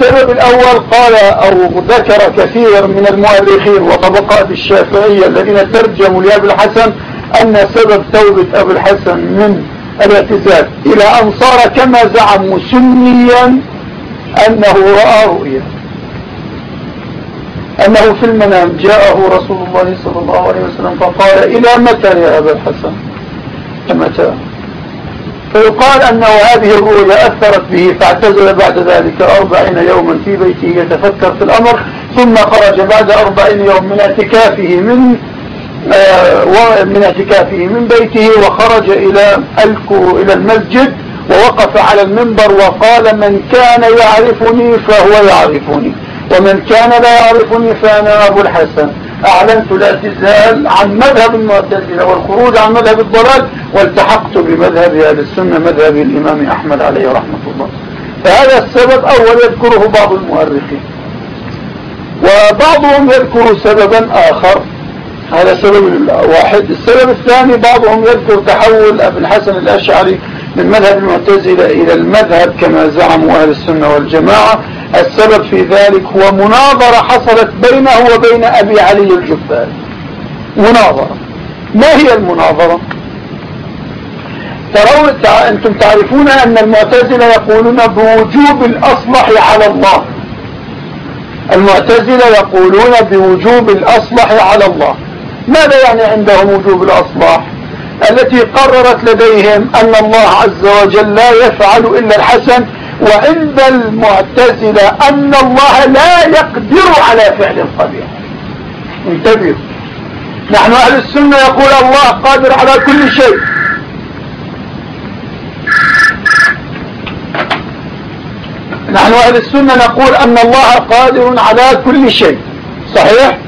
السبب الأول قال أو ذكر كثير من المؤرخين وطبقات الشافعية الذين ترجموا لأبي الحسن أن سبب توبة أبي الحسن من الاعتزال. إلى أن صار كما زعموا سنيا أنه رأى رؤيا أنه في المنام جاءه رسول الله صلى الله عليه وسلم فقال إلى متى يا أبا الحسن؟ متى؟ فيقال أنه هذه الرؤيا أثرت به فاعتزل بعد ذلك أربعين يوما في بيته يتفكر في الأمر ثم خرج بعد أربعين يوم من اعتكافه من آه من اعتكافه من بيته وخرج إلى الكو إلى المسجد ووقف على المنبر وقال من كان يعرفني فهو يعرفني ومن كان لا يعرفني فأنا أبو الحسن. أعلنت الاعتزال عن مذهب المعتزلة والخروج عن مذهب الضلال والتحقت بمذهب أهل السنة مذهب الإمام أحمد عليه رحمة الله. فهذا السبب أول يذكره بعض المؤرخين. وبعضهم يذكر سببا آخر. هذا سبب واحد. السبب الثاني بعضهم يذكر تحول أبي الحسن الأشعري من مذهب المعتزلة إلى المذهب كما زعموا أهل السنة والجماعة. السبب في ذلك هو مناظرة حصلت بينه وبين أبي علي الجبال. مناظرة. ما هي المناظرة؟ ترون أنتم تعرفون أن المعتزلة يقولون بوجوب الأصلح على الله. المعتزلة يقولون بوجوب الأصلح على الله. ماذا يعني عندهم وجوب الأصلح؟ التي قررت لديهم أن الله عز وجل لا يفعل إلا الحسن وعند المعتزلة أن الله لا يقدر على فعل القبيح انتبهوا نحن أهل السنة يقول الله قادر على كل شيء. نحن أهل السنة نقول أن الله قادر على كل شيء. صحيح؟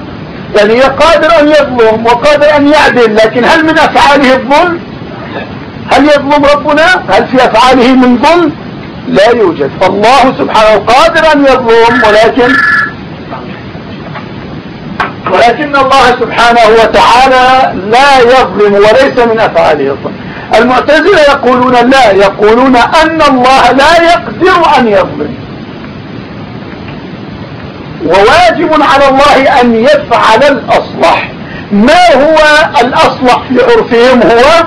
يعني قادر أن يظلم وقادر أن يعدل لكن هل من أفعاله الظلم؟ هل يظلم ربنا؟ هل في أفعاله من ظلم؟ لا يوجد. فالله سبحانه قادر أن يظلم ولكن ولكن الله سبحانه وتعالى لا يظلم وليس من أفعاله الظلم. المعتزلة يقولون لا يقولون أن الله لا يقدر أن يظلم. وواجب على الله أن يفعل الأصلح. ما هو الأصلح في عرفهم هو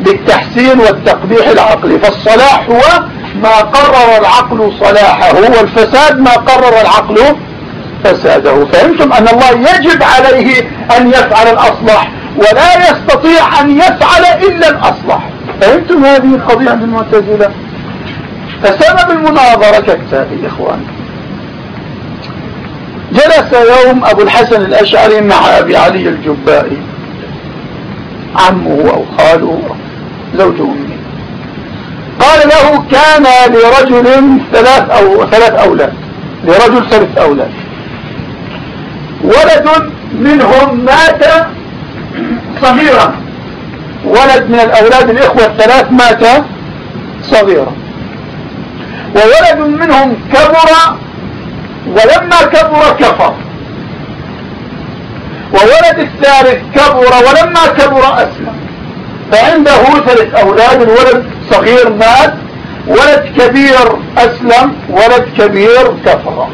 بالتحسين والتقبيح العقلي. فالصلاح هو ما قرر العقل صلاحه والفساد ما قرر العقل فساده. فهمتم أن الله يجب عليه أن يفعل الأصلح ولا يستطيع أن يفعل إلا الأصلح. فهمتم هذه القضية عند المعتزلة؟ فسبب المناظرة كالتالي إخوان جلس يوم أبو الحسن الأشعري مع أبي علي الجبائي عمه أو خاله زوج أمه قال له كان لرجل ثلاث أو ثلاث أولاد لرجل ثلاث أولاد. ولد منهم مات صغيرا. ولد من الأولاد الإخوة الثلاث مات صغيرا. وولد منهم كبر ولما كبر كفر. وولد الثالث كبر ولما كبر أسلم. فعنده ثلاث أولاد الولد صغير مات ولد كبير أسلم ولد كبير كفر.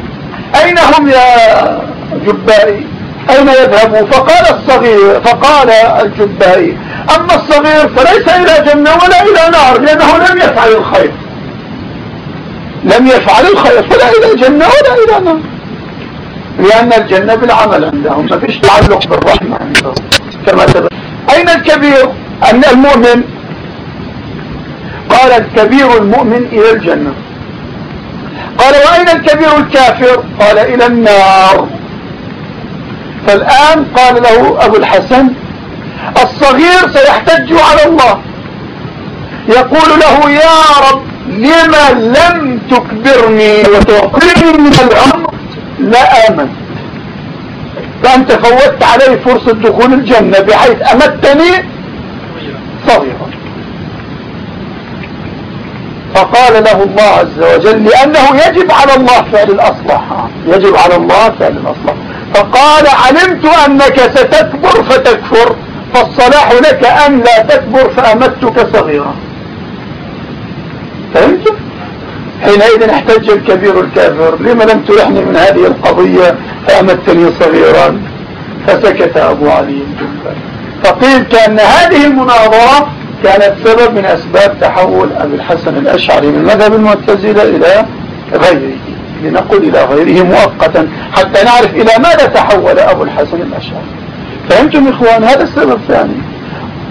أين هم يا جبائي أين يذهبوا؟ فقال الصغير فقال الجبائي أما الصغير فليس إلى جنة ولا إلى نار لأنه لم يفعل الخير. لم يفعل الخير فلا إلى جنة ولا إلى نار. لأن الجنة بالعمل عندهم ما فيش تعلق بالرحمة عندهم. كما تبقى أين الكبير؟ أن المؤمن قال الكبير المؤمن إلى الجنة. قال وأين الكبير الكافر؟ قال إلى النار. فالآن قال له أبو الحسن الصغير سيحتج على الله. يقول له يا رب لما لم تكبرني؟ وتعطيني من العمر لا آمن. فأنت فوتت علي فرصة دخول الجنة بحيث أمتني صغيرا. فقال له الله عز وجل لأنه يجب على الله فعل الأصلح. يجب على الله فعل الأصلح. فقال علمت أنك ستكبر فتكفر فالصلاح لك أن لا تكبر فأمتك صغيرا. فهمت؟ حينئذ احتج الكبير الكافر لما لم ترحني من هذه القضية فأمتني صغيرا. فسكت أبو علي. فقيل كأن هذه المناظرة كانت سبب من أسباب تحول أبي الحسن الأشعري من مذهب المعتزلة إلى غيره لنقل إلى غيره مؤقتا حتى نعرف إلى ماذا تحول أبو الحسن الأشعري. فهمتم إخوان هذا السبب الثاني.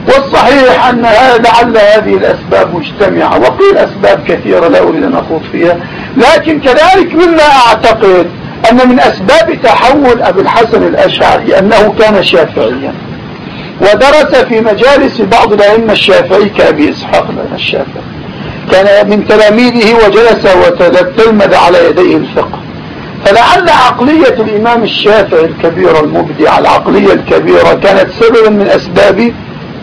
والصحيح أن لعل هذه الأسباب مجتمعة وقيل أسباب كثيرة لا أريد أن أخوض فيها لكن كذلك مما أعتقد أن من أسباب تحول أبي الحسن الأشعري أنه كان شافعيا. ودرس في مجالس بعض الأئمة الشافعي كأبي إسحاق الشافعي. كان من تلاميذه وجلس وتلمذ على يديه الفقه. فلعل عقلية الإمام الشافعي الكبيرة المبدع العقلية الكبيرة كانت سببا من أسباب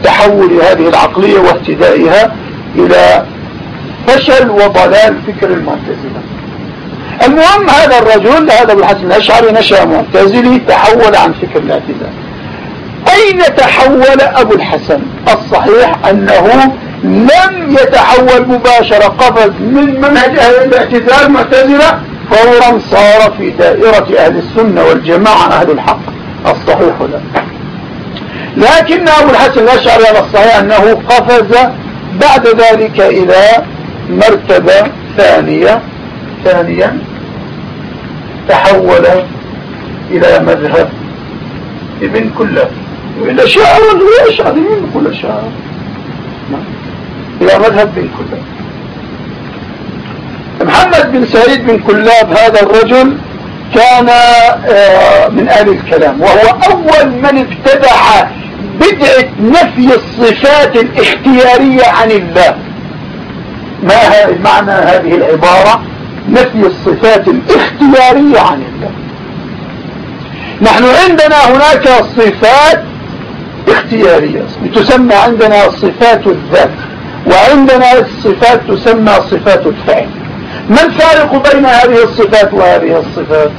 تحول هذه العقلية واهتدائها إلى فشل وضلال فكر المعتزلة. المهم هذا الرجل هذا أبو الحسن الأشعري نشأ معتزلي تحول عن فكر الاعتزال. أين تحول أبو الحسن؟ الصحيح أنه لم يتحول مباشرة قفز من منهج أهل الاعتزال معتزلة فورا صار في دائرة أهل السنة والجماعة أهل الحق. الصحيح لا لكن أبو الحسن الأشعري على الصحيح أنه قفز بعد ذلك إلى مرتبة ثانية ثانيا تحول إلى مذهب ابن كلاب. إلى شاعر ويشعر من كل شاعر إلى مذهب ابن كلاب محمد بن سعيد بن كلاب هذا الرجل كان آه، من آل الكلام وهو أول من ابتدع بدعة نفي الصفات الاختيارية عن الله. ما معنى هذه العبارة؟ نفي الصفات الاختيارية عن الله. نحن عندنا هناك صفات اختيارية تسمى عندنا صفات الذات وعندنا الصفات تسمى صفات الفعل. ما الفارق بين هذه الصفات وهذه الصفات؟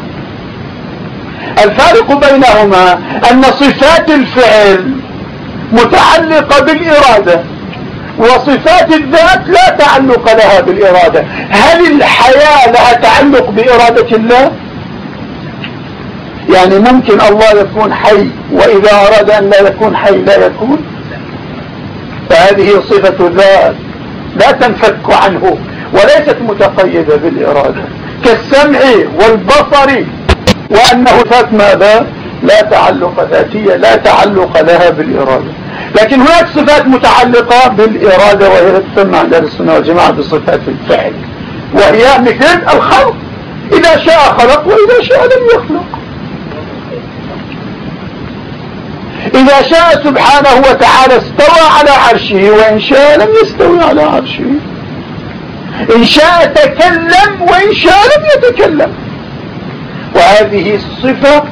الفارق بينهما أن صفات الفعل متعلقة بالإرادة وصفات الذات لا تعلق لها بالإرادة. هل الحياة لها تعلق بإرادة الله؟ يعني ممكن الله يكون حي وإذا أراد أن لا يكون حي لا يكون. فهذه صفة ذات لا تنفك عنه وليست متقيدة بالإرادة. كالسمع والبصر وأنه فات ماذا؟ لا تعلق ذاتية لا تعلق لها بالإرادة. لكن هناك صفات متعلقة بالإرادة وهي تسمى عند السنة والجماعة بصفات الفعل وهي مثل الخلق. إذا شاء خلق وإذا شاء لم يخلق. إذا شاء سبحانه وتعالى استوى على عرشه وإن شاء لم يستوي على عرشه. إن شاء تكلم وإن شاء لم يتكلم. وهذه الصفة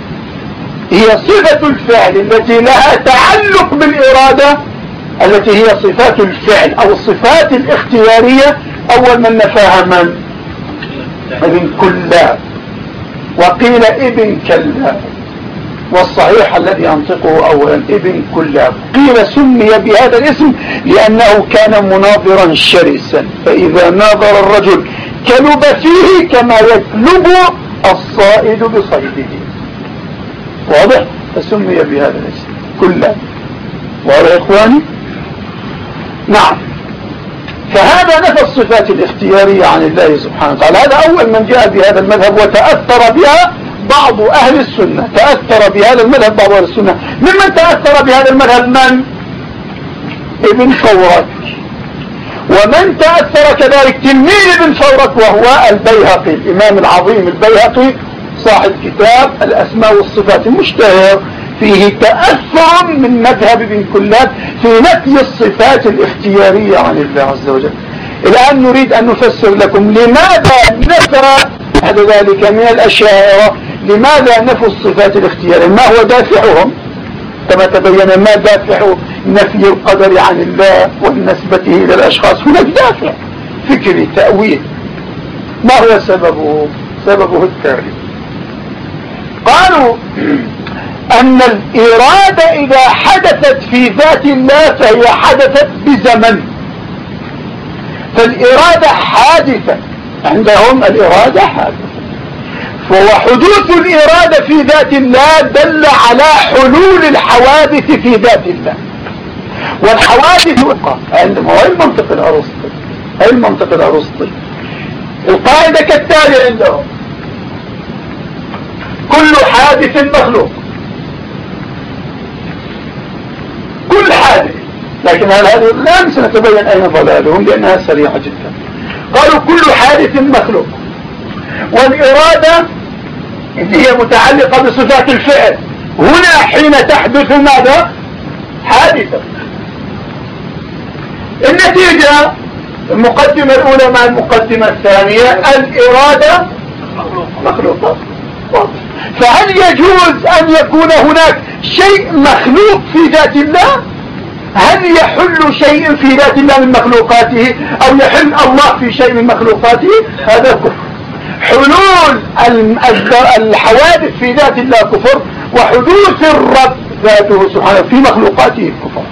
هي صفة الفعل التي لها تعلق بالإرادة التي هي صفات الفعل أو الصفات الاختيارية. أول من نفاها من؟ ابن كلاب. وقيل ابن كلاب. والصحيح الذي أنطقه أولا ابن كلاب. قيل سمي بهذا الاسم لأنه كان مناظرا شرسا. فإذا ناظر الرجل كلب فيه كما يكلب الصائد بصيده. واضح؟ فسمي بهذا الاسم. كلاب. واضح يا إخواني؟ نعم. فهذا نفى الصفات الاختيارية عن الله سبحانه وتعالى. هذا أول من جاء بهذا المذهب وتأثر بها بعض أهل السنة تأثر بهذا المذهب بعض أهل السنة. ممن تأثر بهذا المذهب؟ من؟ ابن فورك ومن تأثر كذلك؟ تلميذ ابن فورك وهو البيهقي الإمام العظيم البيهقي صاحب كتاب الأسماء والصفات المشتهر. فيه تأثر من مذهب ابن كلاب في نفي الصفات الاختيارية عن الله عز وجل. الآن نريد أن نفسر لكم لماذا نفى بعد ذلك من الأشاعرة لماذا نفوا الصفات الاختيارية؟ ما هو دافعهم؟ كما تبين ما دافع نفي القدر عن الله ونسبته إلى الأشخاص. هناك دافع فكري تأويل. ما هو سببه؟ سببه التالي قالوا أن الإرادة إذا حدثت في ذات الله فهي حدثت بزمن. فالإرادة حادثة. عندهم الإرادة حادثة. فهو حدوث الإرادة في ذات الله دل على حلول الحوادث في ذات الله. والحوادث هو المنطق الأرسطي المنطق الأرسطي القاعدة كالتالي عندهم. كل حادث مخلوق. كل حادث. لكن هذه الآن سنتبين أين ضلالهم؟ لأنها سريعة جدا. قالوا كل حادث مخلوق. والإرادة هي متعلقة بصفات الفعل. هنا حين تحدث ماذا؟ حادثة. النتيجة المقدمة الأولى مع المقدمة الثانية الإرادة مخلوقة. فهل يجوز أن يكون هناك شيء مخلوق في ذات الله؟ هل يحل شيء في ذات الله من مخلوقاته؟ أو يحل الله في شيء من مخلوقاته؟ هذا كفر. حلول الحوادث في ذات الله كفر وحدوث الرب ذاته سبحانه في مخلوقاته كفر.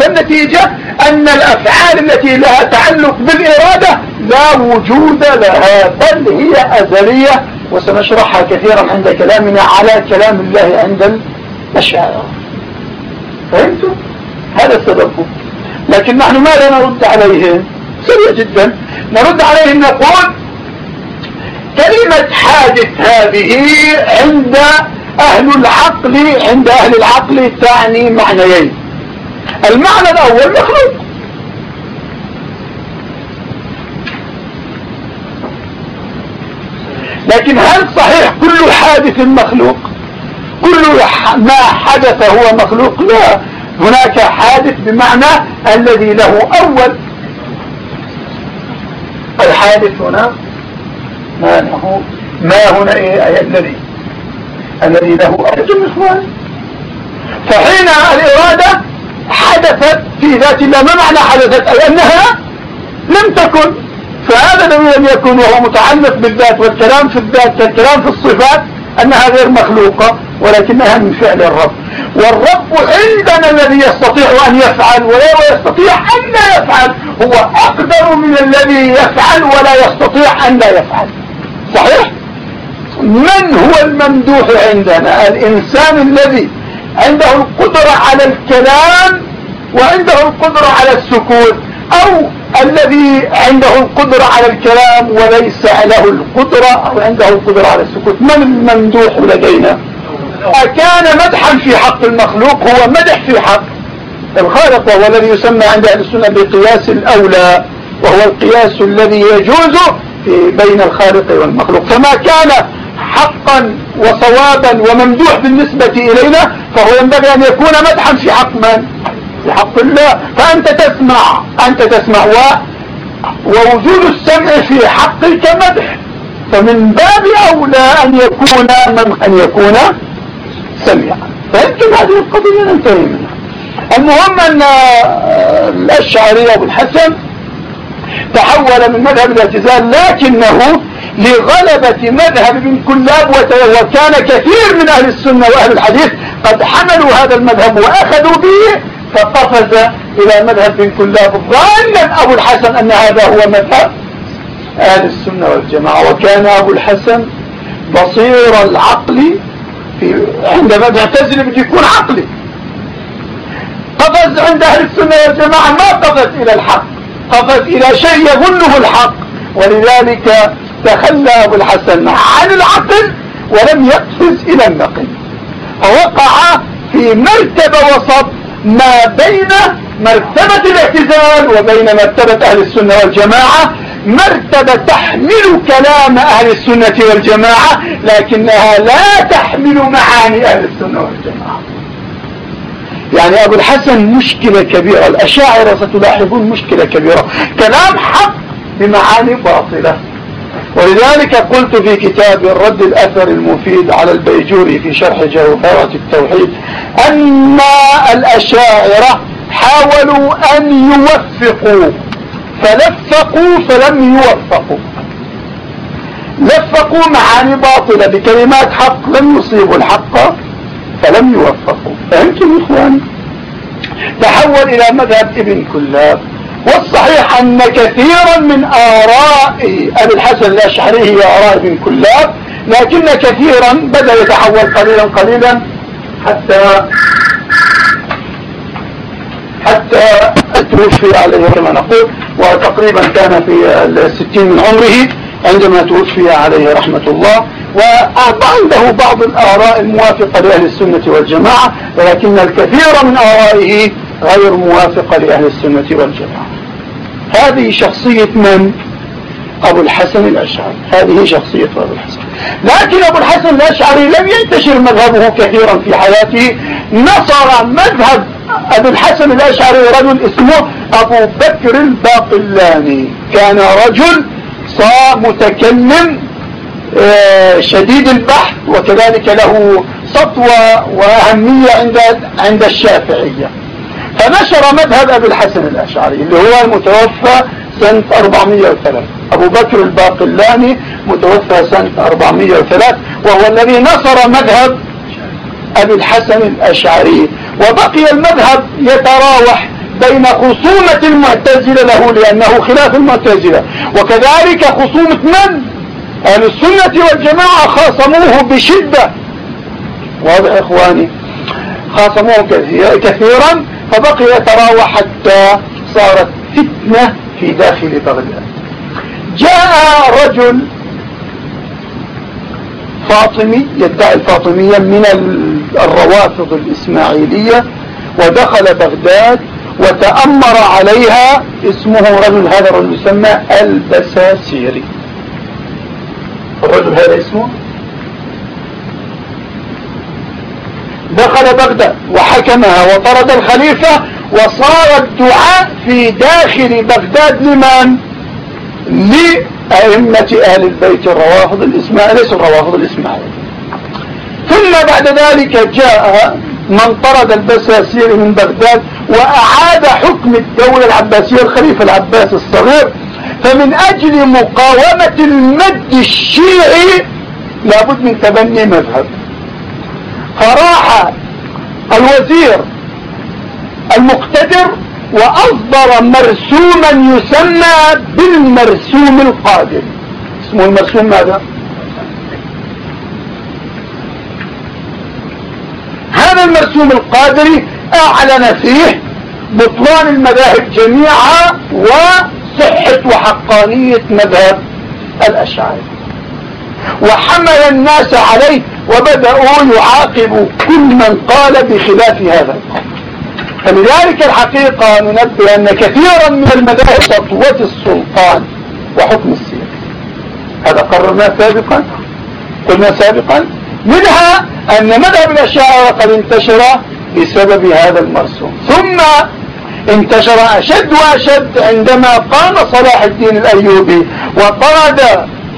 فالنتيجة أن الأفعال التي لها تعلق بالإرادة لا وجود لها بل هي أزلية. وسنشرحها كثيرا عند كلامنا على كلام الله عند الأشاعرة فهمتم؟ هذا سببه لكن نحن ماذا نرد عليهم سريع جدا. نرد عليهم نقول كلمة حادث هذه عند أهل العقل عند أهل العقل تعني معنيين. المعنى الأول مخلوق. لكن هل صحيح كل حادث مخلوق؟ كل ما حدث هو مخلوق؟ لا. هناك حادث بمعنى الذي له أول. الحادث هنا ما له ما هنا إيه الذي الذي له أول إخوان. فحين الإرادة حدثت في ذات الله ما معنى حدثت؟ أي أنها لم تكن. فهذا الذي لم يكن وهو متعلق بالذات والكلام في الذات كالكلام في الصفات أنها غير مخلوقة ولكنها من فعل الرب. والرب عندنا الذي يستطيع أن يفعل ولا يستطيع أن لا يفعل هو أقدر من الذي يفعل ولا يستطيع أن لا يفعل. صحيح؟ من هو الممدوح عندنا؟ الإنسان الذي عنده القدرة على الكلام وعنده القدرة على السكوت أو الذي عنده القدرة على الكلام وليس له القدرة أو عنده القدرة على السكوت من الممدوح لدينا؟ أكان مدحا في حق المخلوق هو مدح في حق الخالق وهو الذي يسمى عند أهل السنة بقياس الأولى وهو القياس الذي يجوز بين الخالق والمخلوق. فما كان حقا وصوابا وممدوح بالنسبة إلينا فهو ينبغي أن يكون مدحا في حق من؟ في حق الله. فأنت تسمع أنت تسمع. و ووجود السمع في حقك مدح. فمن باب أولى أن يكون من؟ أن يكون سميعا. فيمكن هذه القضية ننتهي منها. المهم أن الأشعري أبو الحسن تحول من مذهب الاعتزال لكنه لغلبة مذهب ابن كلاب وكان كثير من أهل السنة وأهل الحديث قد حملوا هذا المذهب وأخذوا به فقفز إلى مذهب ابن كلاب. ظانا أبو الحسن أن هذا هو مذهب أهل السنة والجماعة. وكان أبو الحسن بصير العقل في عندما تعتزل بده يكون عقلي. قفز عند أهل السنة والجماعة ما قفز إلى الحق. قفز إلى شيء يظنه الحق. ولذلك تخلى أبو الحسن عن العقل ولم يقفز إلى النقل. فوقع في مرتبة وسط ما بين مرتبة الاعتزال وبين مرتبة أهل السنة والجماعة. مرتبة تحمل كلام أهل السنة والجماعة لكنها لا تحمل معاني أهل السنة والجماعة. يعني أبو الحسن مشكلة كبيرة الأشاعرة ستلاحظون مشكلة كبيرة. كلام حق بمعاني باطلة. ولذلك قلت في كتاب الرد الأثر المفيد على البيجوري في شرح جوهرة التوحيد أن الأشاعرة حاولوا أن يوفقوا. فلفقوا فلم يوفقوا. لفقوا معاني باطلة بكلمات حق لم يصيبوا الحق. فلم يوفقوا. فهمتم إخواني؟ تحول إلى مذهب ابن كلاب. والصحيح أن كثيرا من آراء أبي الحسن الأشعري هي آراء ابن كلاب لكن كثيرا بدأ يتحول قليلا قليلا حتى حتى توفي عليه كما نقول وتقريبا كان في الستين من عمره عندما توفي عليه رحمة الله. وعنده بعض الآراء الموافقة لأهل السنة والجماعة ولكن الكثير من آرائه غير موافقة لأهل السنة والجماعة. هذه شخصية من؟ أبو الحسن الأشعري. هذه شخصية أبو الحسن. لكن أبو الحسن الأشعري لم ينتشر مذهبه كثيرا في حياته. نصر مذهب أبو الحسن الأشعري رجل اسمه أبو بكر الباقلاني. كان رجل صار متكلم شديد البحث وكذلك له سطوة وأهمية عند عند الشافعية. فنشر مذهب أبي الحسن الأشعري اللي هو المتوفى سنة 403 أبو بكر الباقلاني متوفى سنة 403 وهو الذي نصر مذهب أبي الحسن الأشعري. وبقي المذهب يتراوح بين خصومة المعتزلة له لأنه خلاف المعتزلة. وكذلك خصومة من؟ أهل السنة والجماعة خاصموه بشدة. واضح إخواني؟ خاصموه كثيرا فبقي يتراوح حتى صارت فتنة في داخل بغداد. جاء رجل فاطمي يدعي الفاطمية من الروافض الإسماعيلية ودخل بغداد وتأمر عليها اسمه رجل هذا الرجل يسمى البساسيري الرجل هذا اسمه؟ دخل بغداد وحكمها وطرد الخليفة وصار الدعاء في داخل بغداد لمن؟ لأئمة أهل البيت الروافض الإسماعيلي ليس الروافض الإسماعيلي ثم بعد ذلك جاء من طرد البساسير من بغداد وأعاد حكم الدولة العباسية الخليفة العباس الصغير فمن أجل مقاومة المد الشيعي لابد من تبني مذهب. فراح الوزير المقتدر وأصدر مرسوما يسمى بالمرسوم القادر اسمه المرسوم ماذا؟ هذا المرسوم القادري أعلن فيه بطلان المذاهب جميعا وصحة وحقانية مذهب الأشعري. وحمل الناس عليه وبدأوا يعاقبوا كل من قال بخلاف هذا القول. فلذلك الحقيقة ننبه أن كثيرا من المذاهب سطوة السلطان وحكم السياسة. هذا قررنا سابقا قلنا سابقا منها أن مذهب الأشاعرة قد انتشر بسبب هذا المرسوم. ثم انتشر أشد وأشد عندما قام صلاح الدين الأيوبي وطرد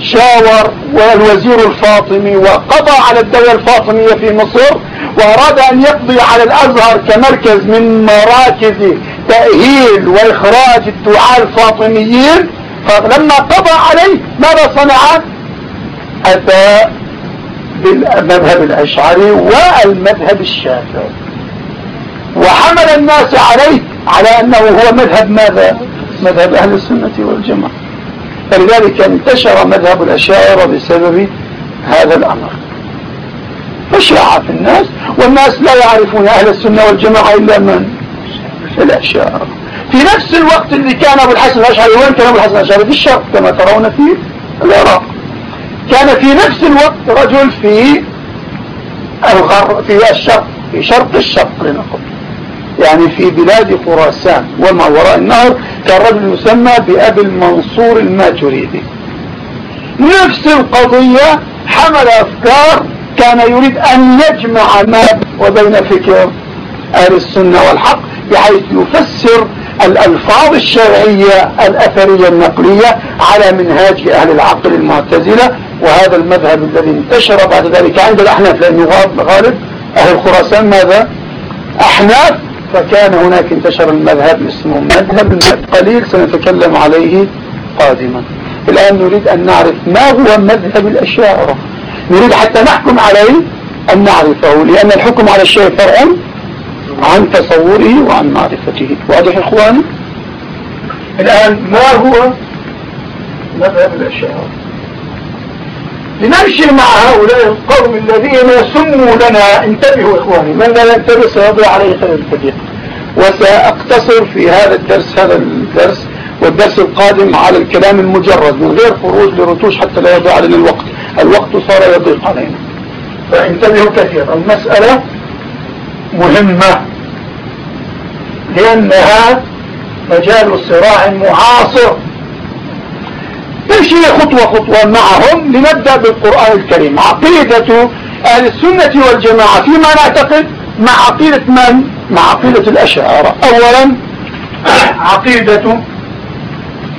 شاور والوزير الفاطمي وقضى على الدولة الفاطمية في مصر وأراد أن يقضي على الأزهر كمركز من مراكز تأهيل وإخراج الدعاء الفاطميين. فلما قضى عليه ماذا صنع؟ أتى بالمذهب الأشعري والمذهب الشافعي. وحمل الناس عليه على أنه هو مذهب ماذا؟ مذهب أهل السنة والجماعة. فلذلك انتشر مذهب الأشاعرة بسبب هذا الأمر. فشاع في الناس والناس لا يعرفون أهل السنة والجماعة إلا من؟ الأشاعرة. في نفس الوقت اللي كان أبو الحسن الأشعري وين كان أبو الحسن الأشعري؟ في الشرق كما ترون في العراق. كان في نفس الوقت رجل في الغر في الشرق في شرق الشرق لنقل. يعني في بلاد خراسان وما وراء النهر كان رجل يسمى بأبي المنصور الماتريدي نفس القضية حمل أفكار كان يريد أن يجمع ما وبين فكر أهل السنة والحق بحيث يفسر الألفاظ الشرعية الأثرية النقلية على منهاج أهل العقل المعتزلة. وهذا المذهب الذي انتشر بعد ذلك عند الأحناف لأنه غالب أهل خراسان ماذا؟ أحناف فكان هناك انتشر المذهب اسمه مذهب قليل سنتكلم عليه قادما. الآن نريد أن نعرف ما هو مذهب الأشاعرة نريد حتى نحكم عليه أن نعرفه لأن الحكم على الشيء فرع عن تصوره وعن معرفته. واضح إخواني؟ الآن ما هو مذهب الأشاعرة لنمشي مع هؤلاء القوم الذين سموا لنا. انتبهوا إخواني من لا ينتبه سيضيع عليه خير الكثير. وسأقتصر في هذا الدرس هذا الدرس والدرس القادم على الكلام المجرد من غير خروج لرتوش حتى لا يضيع علينا الوقت. الوقت صار يضيق علينا. فانتبهوا كثيرا. المسألة مهمة لأنها مجال صراع معاصر نمشي خطوة خطوة معهم لنبدأ بالقرآن الكريم؟ عقيدة أهل السنة والجماعة. فيما نعتقد مع عقيدة من؟ مع عقيدة الأشاعرة. أولا عقيدة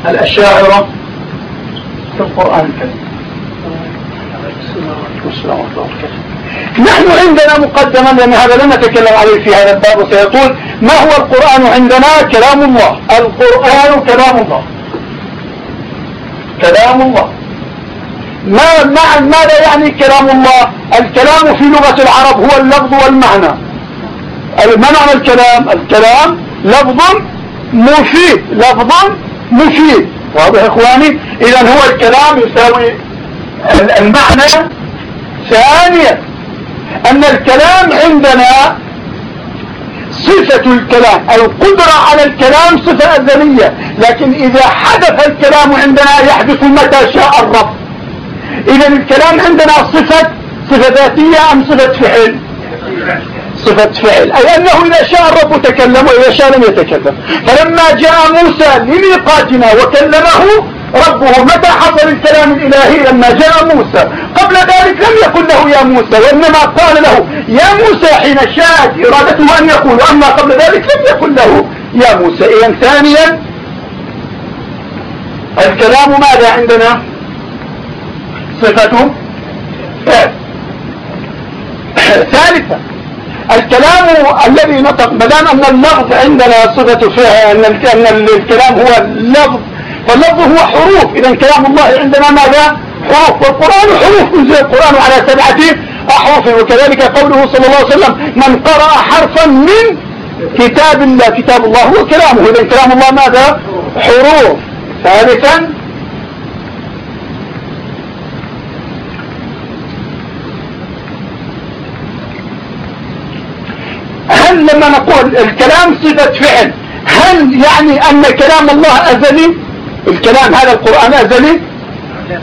الأشاعرة في القرآن الكريم. نحن عندنا مقدما لأن هذا لم نتكلم عليه في هذا الباب وسيقول ما هو القرآن عندنا؟ كلام الله. القرآن كلام الله. كلام الله. ما مع ماذا يعني كلام الله؟ الكلام في لغة العرب هو اللفظ والمعنى. ما معنى الكلام؟ الكلام لفظ مفيد لفظ مفيد. واضح إخواني؟ اذا هو الكلام يساوي المعنى ثانيا. أن الكلام عندنا صفة الكلام القدرة على الكلام صفة أزلية. لكن إذا حدث الكلام عندنا يحدث متى شاء الرب. إذا الكلام عندنا صفة صفة ذاتية أم صفة فعل؟ صفة فعل. أي أنه إذا شاء الرب تكلم وإذا شاء لم يتكلم. فلما جاء موسى لميقاتنا وكلمه ربه متى حصل الكلام الإلهي لما جاء موسى؟ قبل ذلك لم يقل له يا موسى وإنما قال له يا موسى حين شاءت إرادته أن يقول أما قبل ذلك لم يقل له. يا موسى إذا ثانيا الكلام ماذا عندنا؟ صفته ثالثا الكلام الذي نطق مدام أن اللفظ عندنا صفة فعل أن الكلام هو اللفظ فاللفظ هو حروف. إذا كلام الله عندنا ماذا؟ حروف. والقرآن حروف من القرآن على سبعة أحرف وكذلك قوله صلى الله عليه وسلم من قرأ حرفا من كتاب الله كتاب الله هو كلامه. إذا كلام الله ماذا؟ حروف. ثالثا هل لما نقول الكلام صفة فعل هل يعني أن كلام الله أزلي؟ الكلام هذا القرآن أزلي؟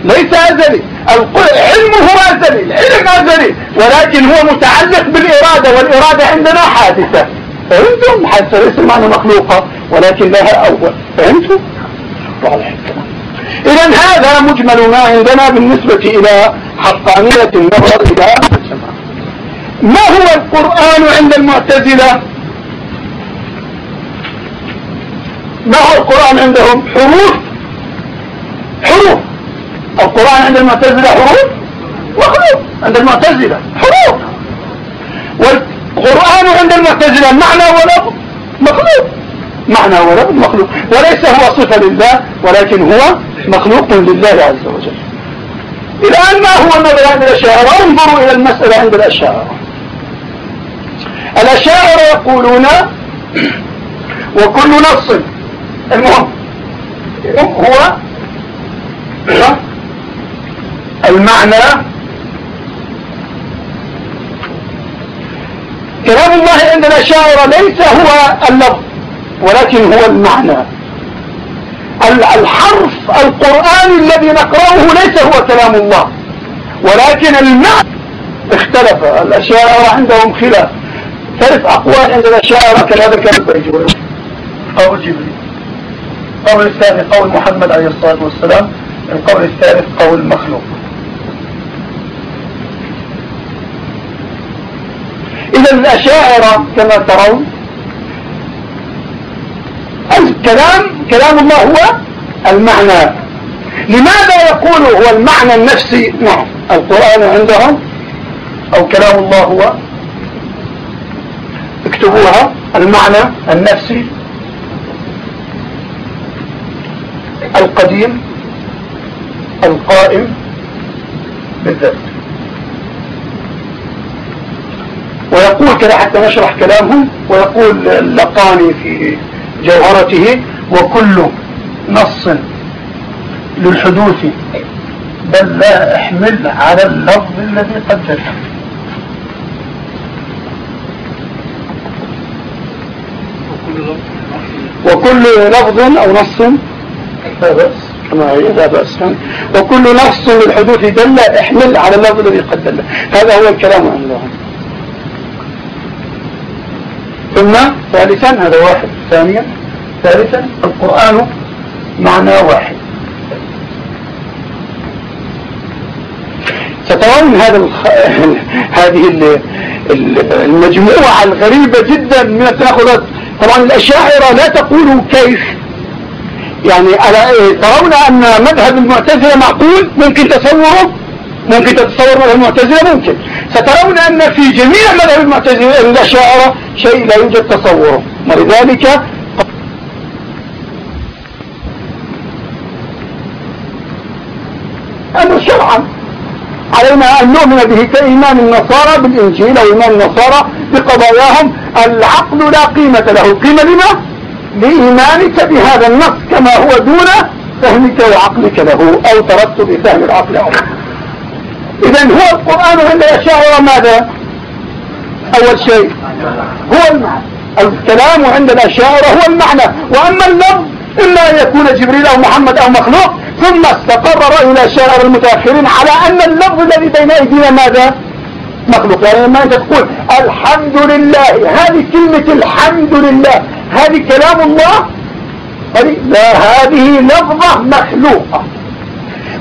ليس أزلي. علمه أزلي العلم أزلي ولكن هو متعلق بالإرادة والإرادة عندنا حادثة. فهمتم؟ حادثة ليس معنى مخلوقة ولكن لها أول. فهمتم؟ واضح. إذا هذا مجمل ما عندنا بالنسبة إلى حقانية النظر إلى ما هو القرآن عند المعتزلة؟ ما هو القرآن عندهم؟ حروف. حروف. القرآن عند المعتزلة حروف؟ وحروف عند المعتزلة حروف. والقرآن عند المعتزلة معنى ولفظ مخلوق. معنى ولفظ مخلوق. وليس هو صفة لله ولكن هو مخلوق لله عز وجل. الآن ما هو النظر عند الأشاعرة؟ انظروا إلى المسألة عند الأشاعرة. الأشاعرة يقولون وكل نص. المهم هو المعنى كلام الله عند الأشاعرة ليس هو اللفظ ولكن هو المعنى. الحرف القرآن الذي نقرأه ليس هو كلام الله ولكن المعنى اختلف. الأشاعرة عندهم خلاف. ثلاث أقوال عند الأشاعرة كذلك كان البيجوري قول جبريل. القول الثاني قول محمد عليه الصلاة والسلام. القول الثالث قول مخلوق إذا الأشاعرة كما ترون. الكلام كلام الله هو المعنى. لماذا يقول هو المعنى النفسي؟ نعم القرآن عندهم أو كلام الله هو؟ اكتبوها المعنى النفسي. القديم القائم بالذات. ويقول كذا حتى نشرح كلامهم ويقول اللقاني في جوهرته وكل نص للحدوث. بل لا احمل على اللفظ الذي قد جاء وكل لفظ أو نص. لا بأس. كما هي؟ لا بأس. وكل نص للحدوث دل احمل على اللفظ الذي قد دل. هذا هو الكلام. عندهم ثم ثالثا هذا واحد. ثانيا ثالثا القرآن معنى واحد. سترون هذا الخ... هذه المجموعة الغريبة جدا من التناقضات. طبعا الأشاعرة لا تقول كيف. يعني ترون أن مذهب المعتزلة معقول؟ ممكن تصوره؟ ممكن تتصور مذهب المعتزلة ممكن. سترون أن في جميع مذهب المعتزلة الأشاعرة شيء لا يوجد تصوره. ولذلك أنه شرعا. علينا أن نؤمن به كإيمان النصارى بالإنجيل أو إيمان النصارى بقضاياهم. العقل لا قيمة له. قيمة لما؟ لإيمانك بهذا النص كما هو دون فهمك وعقلك له أو ترتب فهم العقل أو إذا هو القرآن عند الأشاعرة ماذا؟ أول شيء. هو المعنى الكلام عند الأشاعرة هو المعنى. وأما اللفظ إما أن يكون جبريل أو محمد أو مخلوق ثم استقر رأي الأشاعرة المتأخرين على أن اللفظ الذي بين أيدينا ماذا؟ مخلوق. يعني لما أنت تقول الحمد لله. هذه كلمة الحمد لله. هذه كلام الله. لا هذه لفظة مخلوقة.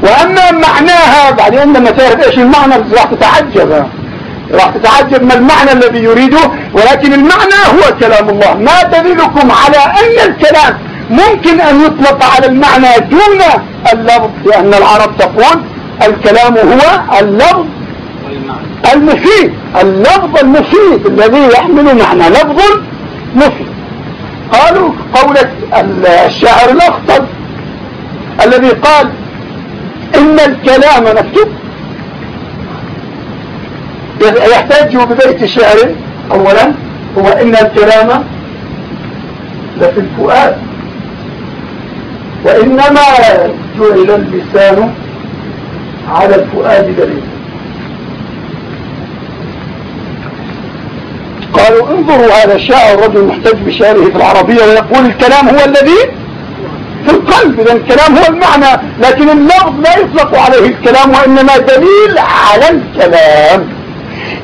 وأما معناها بعدين لما تعرف إيش المعنى راح تتعجب. راح تتعجب ما المعنى الذي يريده ولكن المعنى هو كلام الله. ما دليلكم على أن الكلام ممكن أن يطلق على المعنى دون اللفظ لأن العرب تقول الكلام هو اللفظ المفيد. اللفظ المفيد الذي يحمل معنى لفظ مفيد. قالوا قولة الشاعر الأخطر الذي قال إن الكلام نفسه يحتاج ببيت الشعر أولا هو إن الكلام لفي الفؤاد. وإنما جعل اللسان على الفؤاد دليل. قالوا انظروا هذا الشاعر الرجل محتج بشعره في العربية ويقول الكلام هو الذي في القلب إذا الكلام هو المعنى لكن اللفظ لا يطلق عليه الكلام وإنما دليل على الكلام.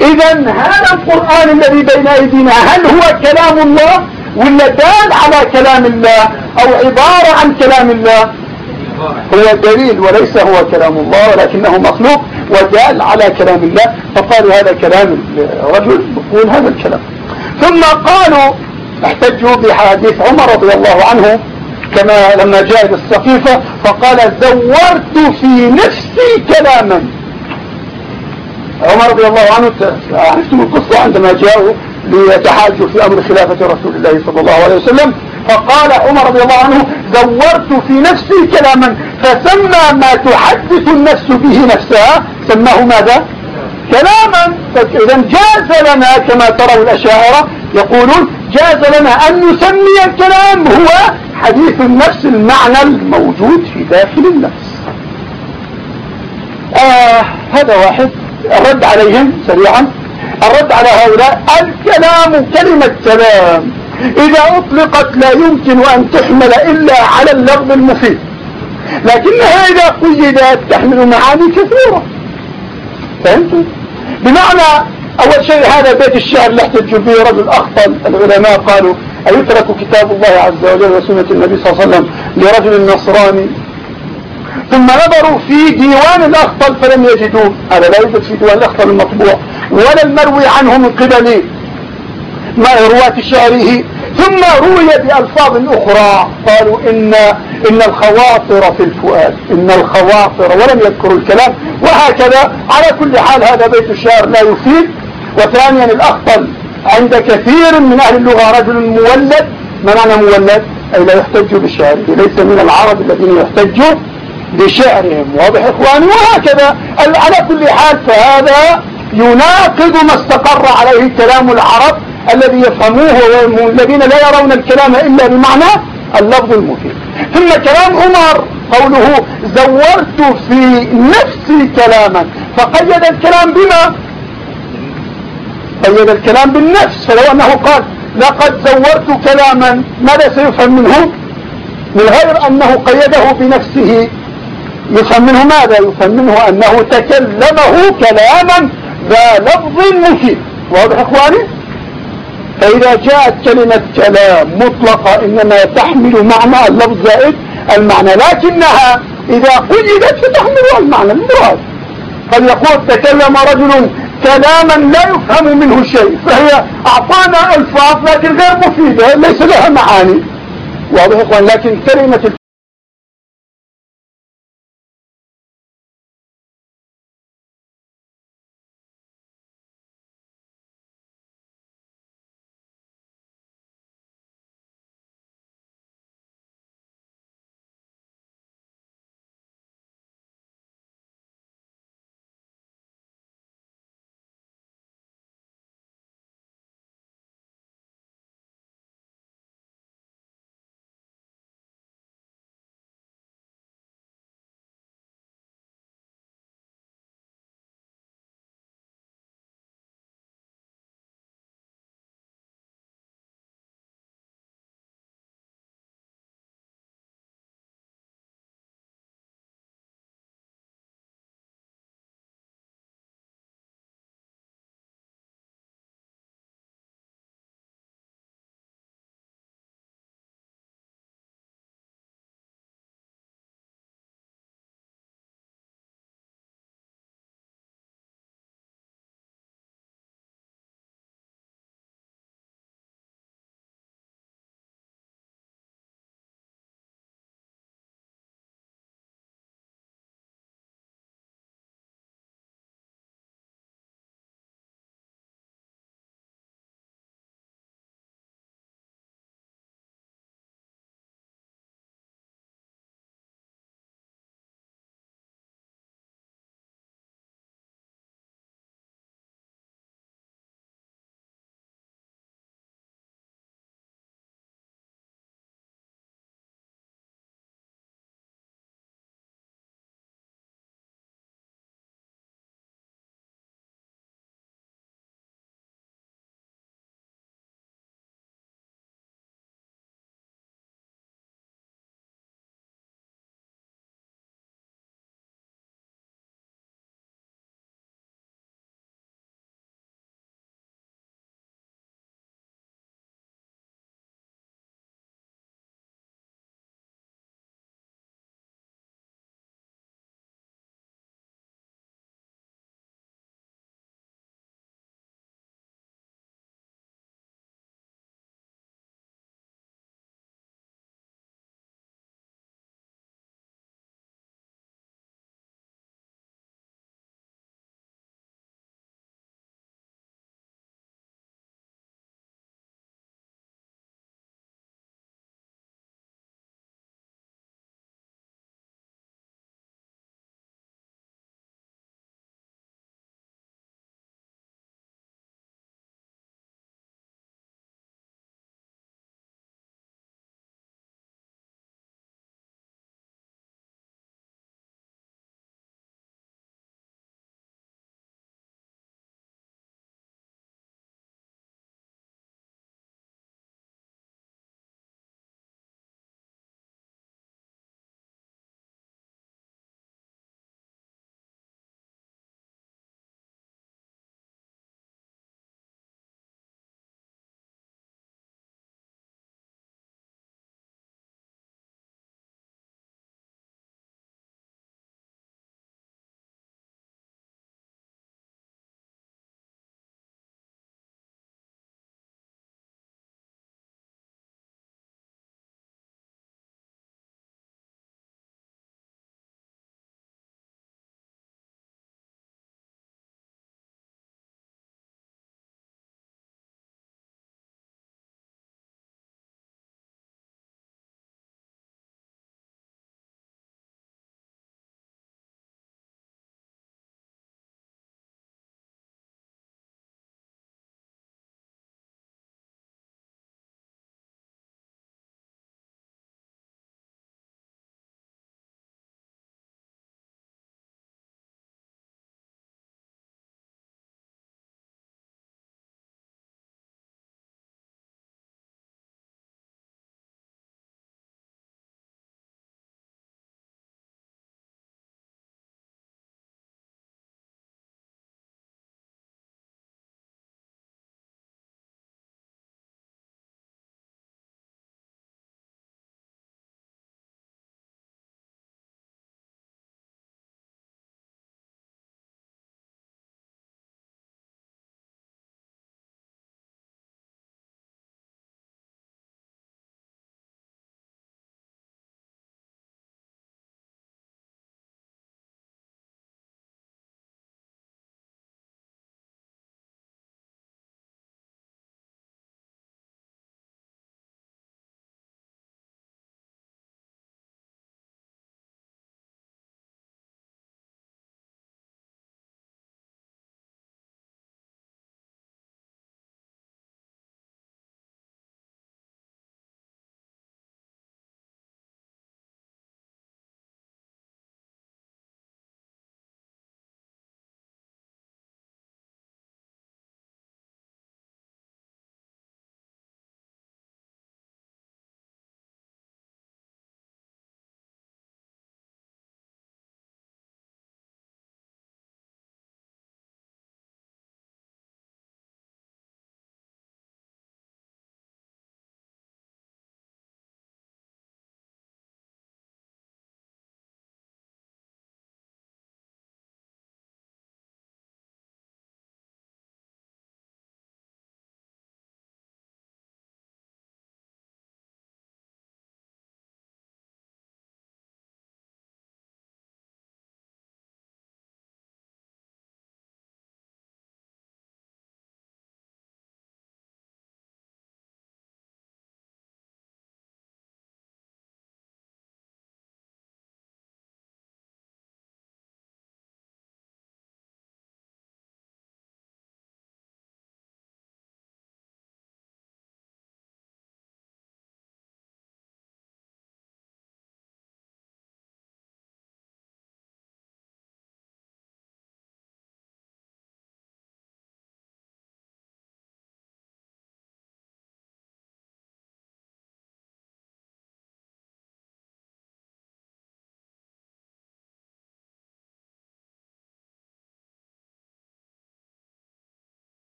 إذا هذا القرآن الذي بين أيدينا هل هو كلام الله ولا دال على كلام الله أو عبارة عن كلام الله؟ هو دليل وليس هو كلام الله ولكنه مخلوق ودال على كلام الله. فقالوا هذا كلام الرجل يقول هذا الكلام. ثم قالوا احتجوا بحديث عمر رضي الله عنه كما لما جاء إلى السقيفة فقال زورت في نفسي كلاما. عمر رضي الله عنه عرفتم القصة عندما جاءوا ليتحاجوا في أمر خلافة رسول الله صلى الله عليه وسلم فقال عمر رضي الله عنه زورت في نفسي كلاما فسمى ما تحدث النفس به نفسها سماه ماذا؟ كلاما. إذا جاز لنا كما تروا الأشاعرة يقولون جاز لنا أن نسمي الكلام هو حديث النفس المعنى الموجود في داخل النفس. آه هذا واحد. الرد عليهم سريعا. الرد على هؤلاء الكلام كلمة كلام إذا أطلقت لا يمكن أن تحمل إلا على اللفظ المفيد. لكنها إذا قيدت تحمل معاني كثيرة. فهمتم؟ بمعنى أول شيء هذا بيت الشعر أحتجوا به رجل أخطل العلماء قالوا أيترك كتاب الله عز وجل وسنة النبي صلى الله عليه وسلم لرجل نصراني؟ ثم نظروا في ديوان الأخطل فلم يجدوه. هذا لا يوجد في ديوان الأخطل المطبوع ولا المروي عنه من قبل رواة شعره؟ ثم روي بألفاظ أخرى قالوا إن, إن الخواطر في الفؤاد إن الخواطر ولم يذكروا الكلام. وهكذا على كل حال هذا بيت الشعر لا يفيد. وثانيا الأخطل. عند كثير من أهل اللغة رجل مولد. ما معنى مولد؟ أي لا يحتج بشعره. ليس من العرب الذين يحتجوا بشعرهم. واضح إخواني؟ وهكذا. على كل حال فهذا يناقض ما استقر عليه كلام العرب الذي يفهموه والذين لا يرون الكلام إلا بمعنى اللفظ المفيد. ثم كلام عمر. قوله زورت في نفسي كلاما. فقيد الكلام بما؟ قيد الكلام بالنفس فلو أنه قال لقد زورت كلاما ماذا سيفهم منه؟ من غير أنه قيده بنفسه. يفهم منه ماذا؟ يفهم منه أنه تكلمه كلاما ذا لفظ مفيد واضح إخواني؟ فإذا جاءت كلمة كلام مطلقة إنما تحمل معنى اللفظ زائد المعنى لكنها إذا قيدت فتحمل المعنى المراد. قد يقول تكلم رجل كلاما لا يفهم منه شيء فهي أعطانا ألفاظ لكن غير مفيدة ليس لها معاني. واضح إخوان لكن كلمة